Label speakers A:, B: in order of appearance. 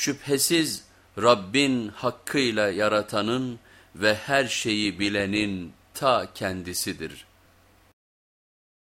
A: Şüphesiz Rabbin hakkıyla yaratanın ve her şeyi bilenin ta kendisidir.''